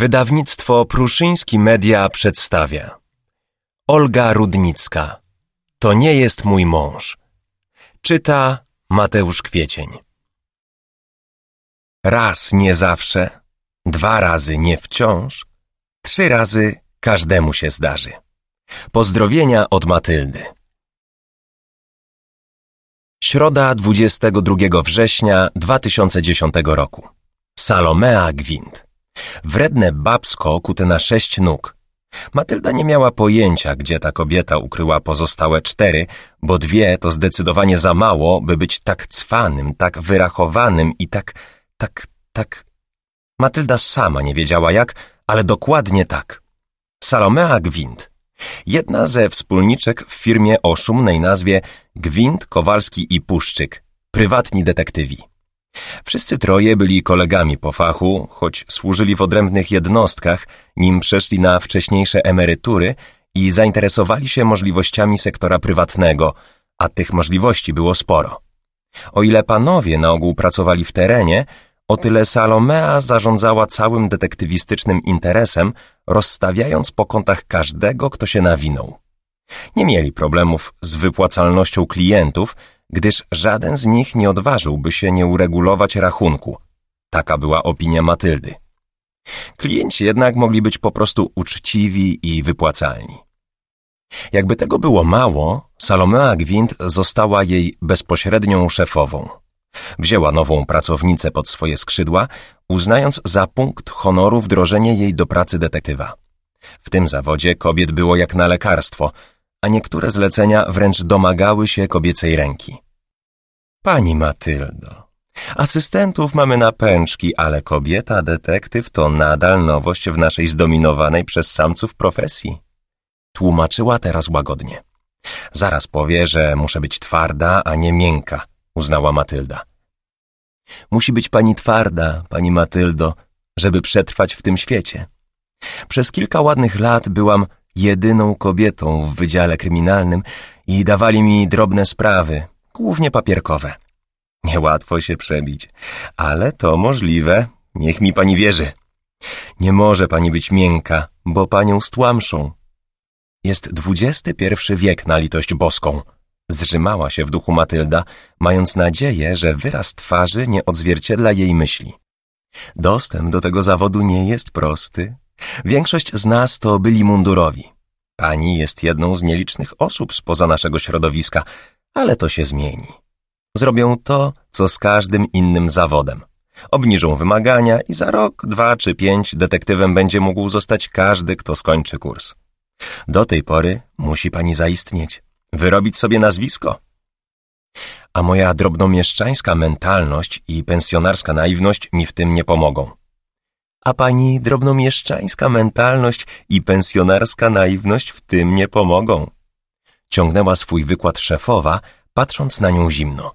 Wydawnictwo Pruszyński Media przedstawia Olga Rudnicka To nie jest mój mąż Czyta Mateusz Kwiecień Raz nie zawsze, dwa razy nie wciąż, trzy razy każdemu się zdarzy. Pozdrowienia od Matyldy. Środa 22 września 2010 roku. Salomea Gwint. Wredne babsko kute na sześć nóg. Matylda nie miała pojęcia, gdzie ta kobieta ukryła pozostałe cztery, bo dwie to zdecydowanie za mało, by być tak cwanym, tak wyrachowanym i tak, tak, tak... Matylda sama nie wiedziała jak, ale dokładnie tak. Salomea Gwint. Jedna ze wspólniczek w firmie o szumnej nazwie Gwint, Kowalski i Puszczyk, prywatni detektywi. Wszyscy troje byli kolegami po fachu, choć służyli w odrębnych jednostkach, nim przeszli na wcześniejsze emerytury i zainteresowali się możliwościami sektora prywatnego, a tych możliwości było sporo. O ile panowie na ogół pracowali w terenie, o tyle Salomea zarządzała całym detektywistycznym interesem, rozstawiając po kątach każdego, kto się nawinął. Nie mieli problemów z wypłacalnością klientów, gdyż żaden z nich nie odważyłby się nie uregulować rachunku. Taka była opinia Matyldy. Klienci jednak mogli być po prostu uczciwi i wypłacalni. Jakby tego było mało, Salomea Gwint została jej bezpośrednią szefową. Wzięła nową pracownicę pod swoje skrzydła, uznając za punkt honoru wdrożenie jej do pracy detektywa. W tym zawodzie kobiet było jak na lekarstwo, a niektóre zlecenia wręcz domagały się kobiecej ręki. Pani Matyldo, asystentów mamy na pęczki, ale kobieta detektyw to nadal nowość w naszej zdominowanej przez samców profesji. Tłumaczyła teraz łagodnie. Zaraz powie, że muszę być twarda, a nie miękka, uznała Matylda. Musi być pani twarda, pani Matyldo, żeby przetrwać w tym świecie. Przez kilka ładnych lat byłam jedyną kobietą w wydziale kryminalnym i dawali mi drobne sprawy, głównie papierkowe. Niełatwo się przebić, ale to możliwe, niech mi pani wierzy. Nie może pani być miękka, bo panią stłamszą. Jest dwudziesty pierwszy wiek na litość boską. Zrzymała się w duchu Matylda, mając nadzieję, że wyraz twarzy nie odzwierciedla jej myśli. Dostęp do tego zawodu nie jest prosty. Większość z nas to byli mundurowi. Pani jest jedną z nielicznych osób spoza naszego środowiska, ale to się zmieni. Zrobią to, co z każdym innym zawodem. Obniżą wymagania i za rok, dwa czy pięć detektywem będzie mógł zostać każdy, kto skończy kurs. Do tej pory musi pani zaistnieć, wyrobić sobie nazwisko. A moja drobnomieszczańska mentalność i pensjonarska naiwność mi w tym nie pomogą. A pani drobnomieszczańska mentalność i pensjonarska naiwność w tym nie pomogą. Ciągnęła swój wykład szefowa, patrząc na nią zimno.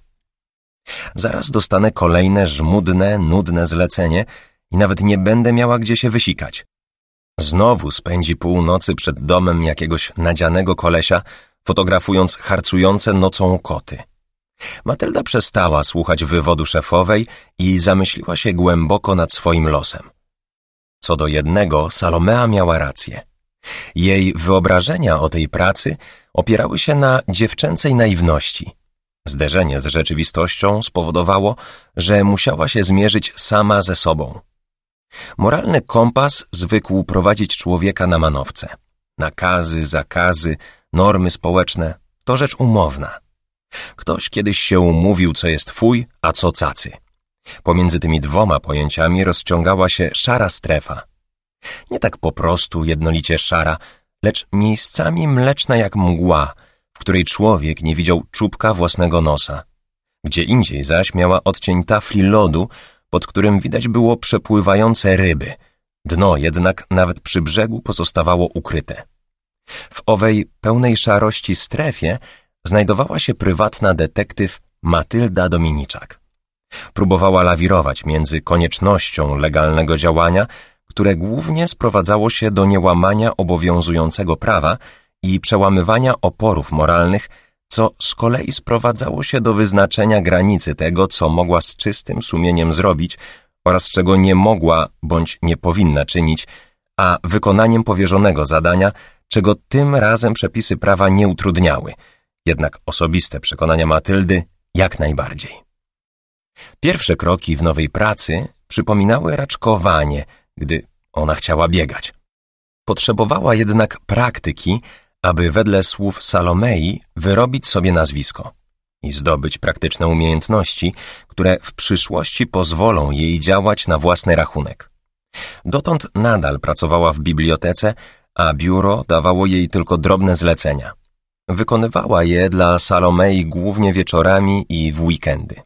Zaraz dostanę kolejne żmudne, nudne zlecenie i nawet nie będę miała gdzie się wysikać. Znowu spędzi północy przed domem jakiegoś nadzianego kolesia, fotografując harcujące nocą koty. Matylda przestała słuchać wywodu szefowej i zamyśliła się głęboko nad swoim losem. Co do jednego, Salomea miała rację. Jej wyobrażenia o tej pracy opierały się na dziewczęcej naiwności. Zderzenie z rzeczywistością spowodowało, że musiała się zmierzyć sama ze sobą. Moralny kompas zwykł prowadzić człowieka na manowce. Nakazy, zakazy, normy społeczne to rzecz umowna. Ktoś kiedyś się umówił, co jest fuj, a co cacy. Pomiędzy tymi dwoma pojęciami rozciągała się szara strefa. Nie tak po prostu jednolicie szara, lecz miejscami mleczna jak mgła, w której człowiek nie widział czubka własnego nosa. Gdzie indziej zaś miała odcień tafli lodu, pod którym widać było przepływające ryby. Dno jednak nawet przy brzegu pozostawało ukryte. W owej pełnej szarości strefie znajdowała się prywatna detektyw Matylda Dominiczak. Próbowała lawirować między koniecznością legalnego działania, które głównie sprowadzało się do niełamania obowiązującego prawa i przełamywania oporów moralnych, co z kolei sprowadzało się do wyznaczenia granicy tego, co mogła z czystym sumieniem zrobić, oraz czego nie mogła bądź nie powinna czynić, a wykonaniem powierzonego zadania, czego tym razem przepisy prawa nie utrudniały, jednak osobiste przekonania Matyldy jak najbardziej. Pierwsze kroki w nowej pracy przypominały raczkowanie, gdy ona chciała biegać. Potrzebowała jednak praktyki, aby wedle słów Salomei wyrobić sobie nazwisko i zdobyć praktyczne umiejętności, które w przyszłości pozwolą jej działać na własny rachunek. Dotąd nadal pracowała w bibliotece, a biuro dawało jej tylko drobne zlecenia. Wykonywała je dla Salomei głównie wieczorami i w weekendy.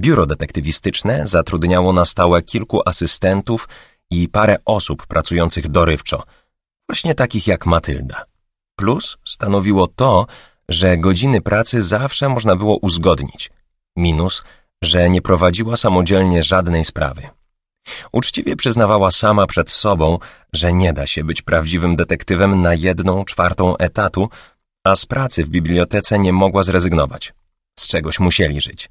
Biuro detektywistyczne zatrudniało na stałe kilku asystentów i parę osób pracujących dorywczo, właśnie takich jak Matylda. Plus stanowiło to, że godziny pracy zawsze można było uzgodnić. Minus, że nie prowadziła samodzielnie żadnej sprawy. Uczciwie przyznawała sama przed sobą, że nie da się być prawdziwym detektywem na jedną czwartą etatu, a z pracy w bibliotece nie mogła zrezygnować. Z czegoś musieli żyć.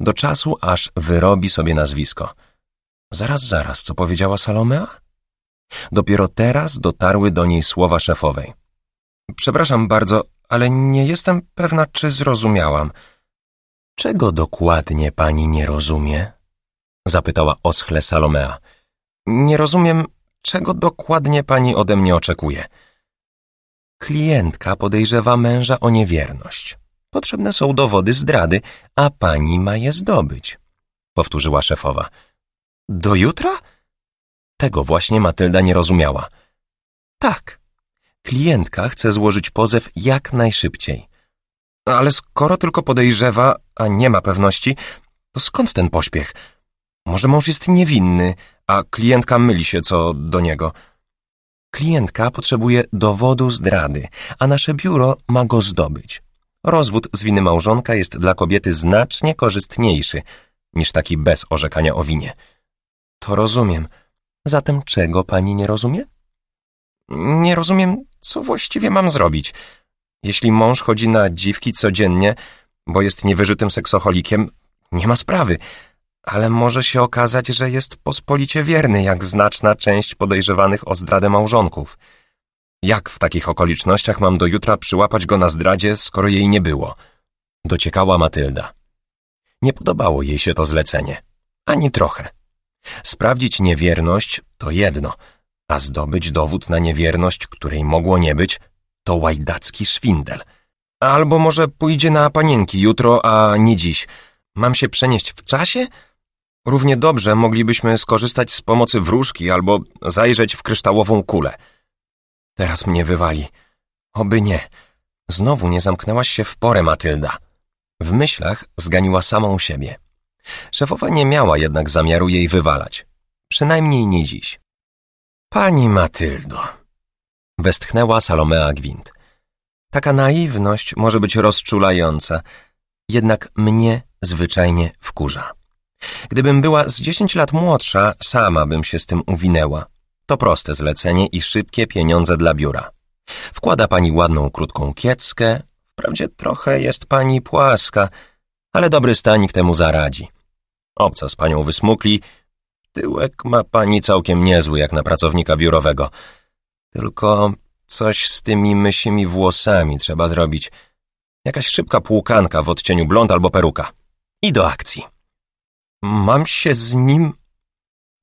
Do czasu, aż wyrobi sobie nazwisko. Zaraz, zaraz, co powiedziała Salomea? Dopiero teraz dotarły do niej słowa szefowej. Przepraszam bardzo, ale nie jestem pewna, czy zrozumiałam. Czego dokładnie pani nie rozumie? Zapytała oschle Salomea. Nie rozumiem, czego dokładnie pani ode mnie oczekuje. Klientka podejrzewa męża o niewierność. Potrzebne są dowody zdrady, a pani ma je zdobyć, powtórzyła szefowa. Do jutra? Tego właśnie Matylda nie rozumiała. Tak. Klientka chce złożyć pozew jak najszybciej. Ale skoro tylko podejrzewa, a nie ma pewności, to skąd ten pośpiech? Może mąż jest niewinny, a klientka myli się co do niego. Klientka potrzebuje dowodu zdrady, a nasze biuro ma go zdobyć. Rozwód z winy małżonka jest dla kobiety znacznie korzystniejszy niż taki bez orzekania o winie. To rozumiem. Zatem czego pani nie rozumie? Nie rozumiem, co właściwie mam zrobić. Jeśli mąż chodzi na dziwki codziennie, bo jest niewyżytym seksoholikiem, nie ma sprawy. Ale może się okazać, że jest pospolicie wierny, jak znaczna część podejrzewanych o zdradę małżonków. Jak w takich okolicznościach mam do jutra przyłapać go na zdradzie, skoro jej nie było? Dociekała Matylda. Nie podobało jej się to zlecenie. Ani trochę. Sprawdzić niewierność to jedno, a zdobyć dowód na niewierność, której mogło nie być, to łajdacki szwindel. Albo może pójdzie na panienki jutro, a nie dziś. Mam się przenieść w czasie? Równie dobrze moglibyśmy skorzystać z pomocy wróżki albo zajrzeć w kryształową kulę. Teraz mnie wywali. Oby nie. Znowu nie zamknęłaś się w porę, Matylda. W myślach zganiła samą siebie. Szefowa nie miała jednak zamiaru jej wywalać. Przynajmniej nie dziś. Pani Matyldo, westchnęła Salomea Gwint. Taka naiwność może być rozczulająca, jednak mnie zwyczajnie wkurza. Gdybym była z dziesięć lat młodsza, sama bym się z tym uwinęła. To proste zlecenie i szybkie pieniądze dla biura. Wkłada pani ładną, krótką kieckę. Wprawdzie trochę jest pani płaska, ale dobry stanik temu zaradzi. Obca z panią wysmukli. Tyłek ma pani całkiem niezły, jak na pracownika biurowego. Tylko coś z tymi mysimi włosami trzeba zrobić. Jakaś szybka płukanka w odcieniu blond albo peruka. I do akcji. Mam się z nim...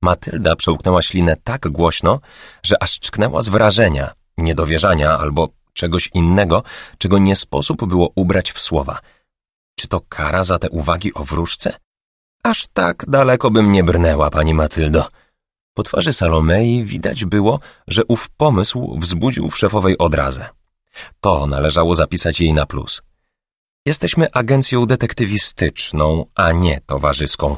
Matylda przełknęła ślinę tak głośno, że aż czknęła z wrażenia, niedowierzania albo czegoś innego, czego nie sposób było ubrać w słowa. Czy to kara za te uwagi o wróżce? Aż tak daleko bym nie brnęła, pani Matyldo. Po twarzy Salomei widać było, że ów pomysł wzbudził w szefowej odrazę. To należało zapisać jej na plus. Jesteśmy agencją detektywistyczną, a nie towarzyską.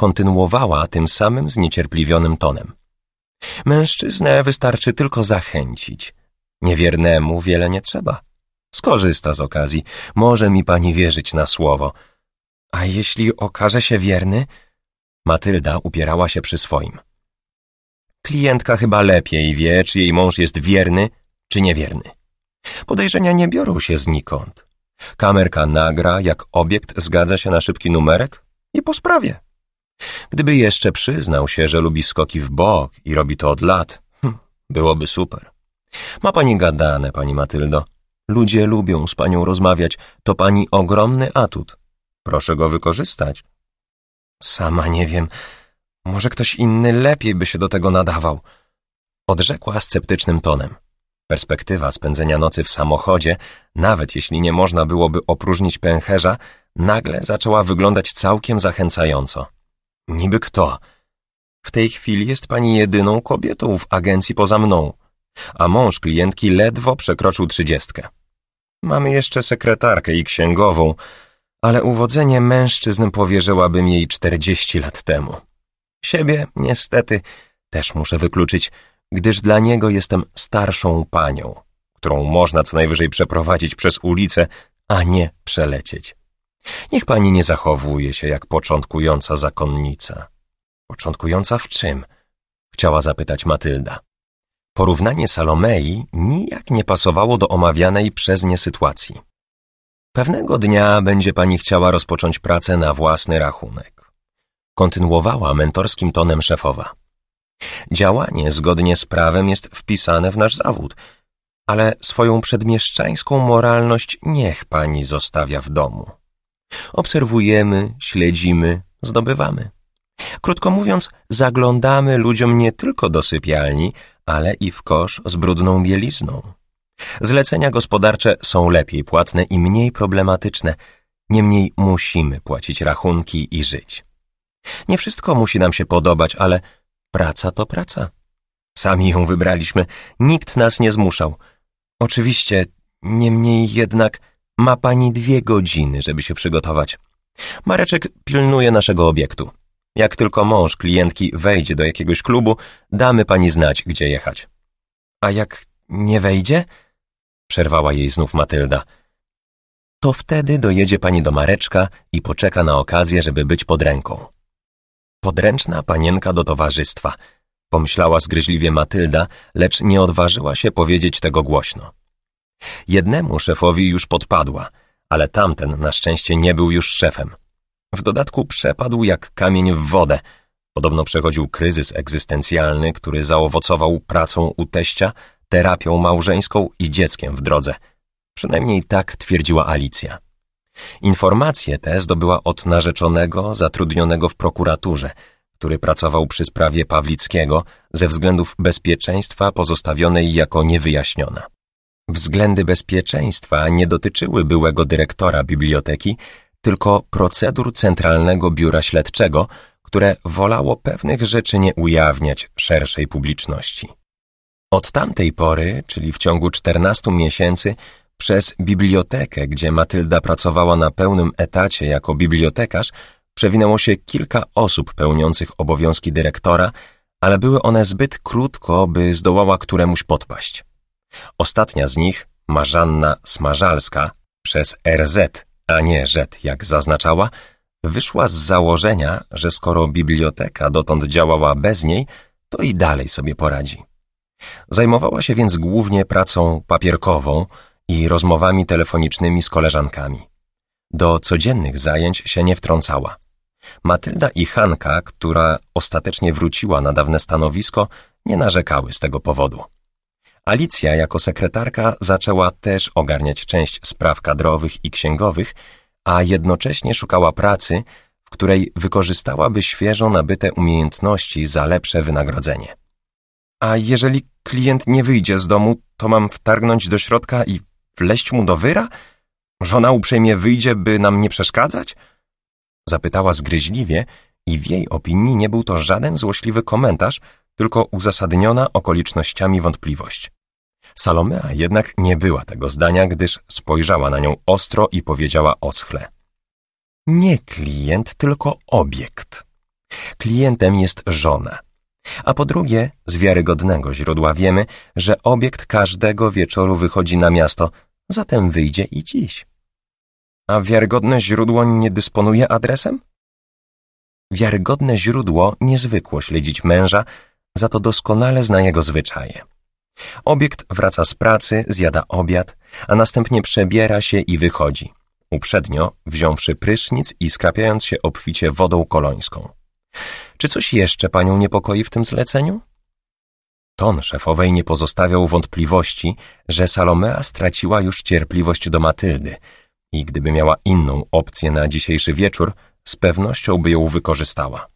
Kontynuowała tym samym zniecierpliwionym tonem. Mężczyznę wystarczy tylko zachęcić. Niewiernemu wiele nie trzeba. Skorzysta z okazji. Może mi pani wierzyć na słowo. A jeśli okaże się wierny? Matylda upierała się przy swoim. Klientka chyba lepiej wie, czy jej mąż jest wierny, czy niewierny. Podejrzenia nie biorą się znikąd. Kamerka nagra, jak obiekt zgadza się na szybki numerek i po sprawie. Gdyby jeszcze przyznał się, że lubi skoki w bok i robi to od lat, hm, byłoby super. Ma pani gadane, pani Matyldo. Ludzie lubią z panią rozmawiać. To pani ogromny atut. Proszę go wykorzystać. Sama nie wiem. Może ktoś inny lepiej by się do tego nadawał. Odrzekła sceptycznym tonem. Perspektywa spędzenia nocy w samochodzie, nawet jeśli nie można byłoby opróżnić pęcherza, nagle zaczęła wyglądać całkiem zachęcająco. Niby kto? W tej chwili jest pani jedyną kobietą w agencji poza mną, a mąż klientki ledwo przekroczył trzydziestkę. Mamy jeszcze sekretarkę i księgową, ale uwodzenie mężczyzn powierzyłabym jej czterdzieści lat temu. Siebie, niestety, też muszę wykluczyć, gdyż dla niego jestem starszą panią, którą można co najwyżej przeprowadzić przez ulicę, a nie przelecieć. Niech pani nie zachowuje się jak początkująca zakonnica. Początkująca w czym? Chciała zapytać Matylda. Porównanie Salomei nijak nie pasowało do omawianej przez nie sytuacji. Pewnego dnia będzie pani chciała rozpocząć pracę na własny rachunek. Kontynuowała mentorskim tonem szefowa. Działanie zgodnie z prawem jest wpisane w nasz zawód, ale swoją przedmieszczańską moralność niech pani zostawia w domu. Obserwujemy, śledzimy, zdobywamy. Krótko mówiąc, zaglądamy ludziom nie tylko do sypialni, ale i w kosz z brudną bielizną. Zlecenia gospodarcze są lepiej płatne i mniej problematyczne, niemniej musimy płacić rachunki i żyć. Nie wszystko musi nam się podobać, ale praca to praca. Sami ją wybraliśmy, nikt nas nie zmuszał. Oczywiście, niemniej jednak ma pani dwie godziny, żeby się przygotować. Mareczek pilnuje naszego obiektu. Jak tylko mąż klientki wejdzie do jakiegoś klubu, damy pani znać, gdzie jechać. A jak nie wejdzie? Przerwała jej znów Matylda. To wtedy dojedzie pani do Mareczka i poczeka na okazję, żeby być pod ręką. Podręczna panienka do towarzystwa, pomyślała zgryźliwie Matylda, lecz nie odważyła się powiedzieć tego głośno. Jednemu szefowi już podpadła, ale tamten na szczęście nie był już szefem. W dodatku przepadł jak kamień w wodę. Podobno przechodził kryzys egzystencjalny, który zaowocował pracą u teścia, terapią małżeńską i dzieckiem w drodze. Przynajmniej tak twierdziła Alicja. Informacje te zdobyła od narzeczonego zatrudnionego w prokuraturze, który pracował przy sprawie Pawlickiego ze względów bezpieczeństwa pozostawionej jako niewyjaśniona. Względy bezpieczeństwa nie dotyczyły byłego dyrektora biblioteki, tylko procedur Centralnego Biura Śledczego, które wolało pewnych rzeczy nie ujawniać szerszej publiczności. Od tamtej pory, czyli w ciągu 14 miesięcy, przez bibliotekę, gdzie Matylda pracowała na pełnym etacie jako bibliotekarz, przewinęło się kilka osób pełniących obowiązki dyrektora, ale były one zbyt krótko, by zdołała któremuś podpaść. Ostatnia z nich, Marzanna Smażalska, przez RZ, a nie Z, jak zaznaczała, wyszła z założenia, że skoro biblioteka dotąd działała bez niej, to i dalej sobie poradzi. Zajmowała się więc głównie pracą papierkową i rozmowami telefonicznymi z koleżankami. Do codziennych zajęć się nie wtrącała. Matylda i Hanka, która ostatecznie wróciła na dawne stanowisko, nie narzekały z tego powodu. Alicja jako sekretarka zaczęła też ogarniać część spraw kadrowych i księgowych, a jednocześnie szukała pracy, w której wykorzystałaby świeżo nabyte umiejętności za lepsze wynagrodzenie. A jeżeli klient nie wyjdzie z domu, to mam wtargnąć do środka i wleść mu do wyra? Żona uprzejmie wyjdzie, by nam nie przeszkadzać? Zapytała zgryźliwie i w jej opinii nie był to żaden złośliwy komentarz, tylko uzasadniona okolicznościami wątpliwość. Salomea jednak nie była tego zdania, gdyż spojrzała na nią ostro i powiedziała oschle. Nie klient, tylko obiekt. Klientem jest żona. A po drugie, z wiarygodnego źródła wiemy, że obiekt każdego wieczoru wychodzi na miasto, zatem wyjdzie i dziś. A wiarygodne źródło nie dysponuje adresem? Wiarygodne źródło niezwykło śledzić męża, za to doskonale zna jego zwyczaje. Obiekt wraca z pracy, zjada obiad, a następnie przebiera się i wychodzi, uprzednio wziąwszy prysznic i skrapiając się obficie wodą kolońską. Czy coś jeszcze panią niepokoi w tym zleceniu? Ton szefowej nie pozostawiał wątpliwości, że Salomea straciła już cierpliwość do Matyldy i gdyby miała inną opcję na dzisiejszy wieczór, z pewnością by ją wykorzystała.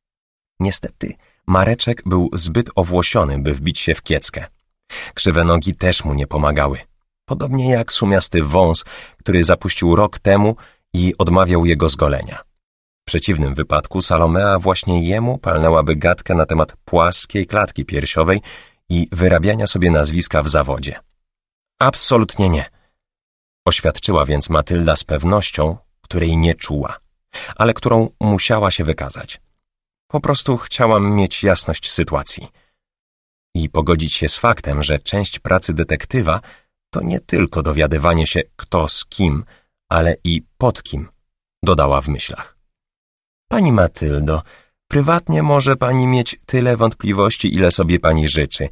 Niestety, Mareczek był zbyt owłosiony, by wbić się w kieckę. Krzywe nogi też mu nie pomagały. Podobnie jak sumiasty wąs, który zapuścił rok temu i odmawiał jego zgolenia. W przeciwnym wypadku Salomea właśnie jemu palnęłaby gadkę na temat płaskiej klatki piersiowej i wyrabiania sobie nazwiska w zawodzie. Absolutnie nie. Oświadczyła więc Matylda z pewnością, której nie czuła, ale którą musiała się wykazać. Po prostu chciałam mieć jasność sytuacji. I pogodzić się z faktem, że część pracy detektywa to nie tylko dowiadywanie się kto z kim, ale i pod kim, dodała w myślach. Pani Matyldo, prywatnie może pani mieć tyle wątpliwości, ile sobie pani życzy,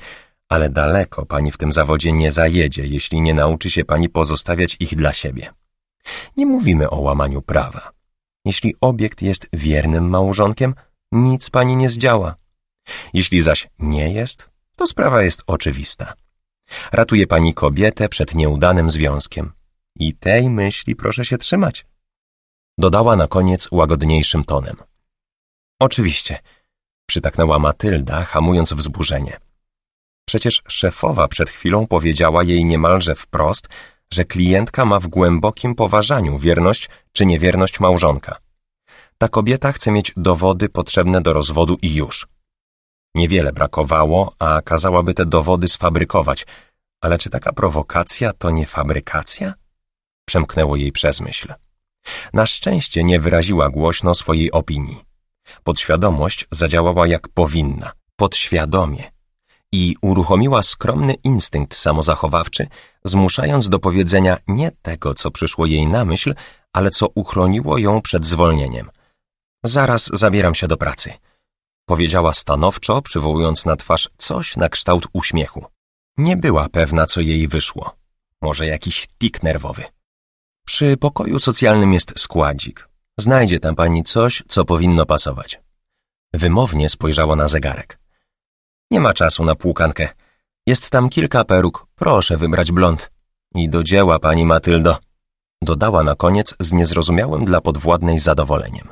ale daleko pani w tym zawodzie nie zajedzie, jeśli nie nauczy się pani pozostawiać ich dla siebie. Nie mówimy o łamaniu prawa. Jeśli obiekt jest wiernym małżonkiem, nic pani nie zdziała. Jeśli zaś nie jest, to sprawa jest oczywista. Ratuje pani kobietę przed nieudanym związkiem. I tej myśli proszę się trzymać. Dodała na koniec łagodniejszym tonem. Oczywiście, przytaknęła Matylda, hamując wzburzenie. Przecież szefowa przed chwilą powiedziała jej niemalże wprost, że klientka ma w głębokim poważaniu wierność czy niewierność małżonka. Ta kobieta chce mieć dowody potrzebne do rozwodu i już. Niewiele brakowało, a kazałaby te dowody sfabrykować. Ale czy taka prowokacja to nie fabrykacja? Przemknęło jej przez myśl. Na szczęście nie wyraziła głośno swojej opinii. Podświadomość zadziałała jak powinna, podświadomie i uruchomiła skromny instynkt samozachowawczy, zmuszając do powiedzenia nie tego, co przyszło jej na myśl, ale co uchroniło ją przed zwolnieniem. Zaraz zabieram się do pracy, powiedziała stanowczo, przywołując na twarz coś na kształt uśmiechu. Nie była pewna, co jej wyszło. Może jakiś tik nerwowy. Przy pokoju socjalnym jest składzik. Znajdzie tam pani coś, co powinno pasować. Wymownie spojrzała na zegarek. Nie ma czasu na płukankę. Jest tam kilka peruk, proszę wybrać blond. I do dzieła, pani Matyldo. Dodała na koniec z niezrozumiałym dla podwładnej zadowoleniem.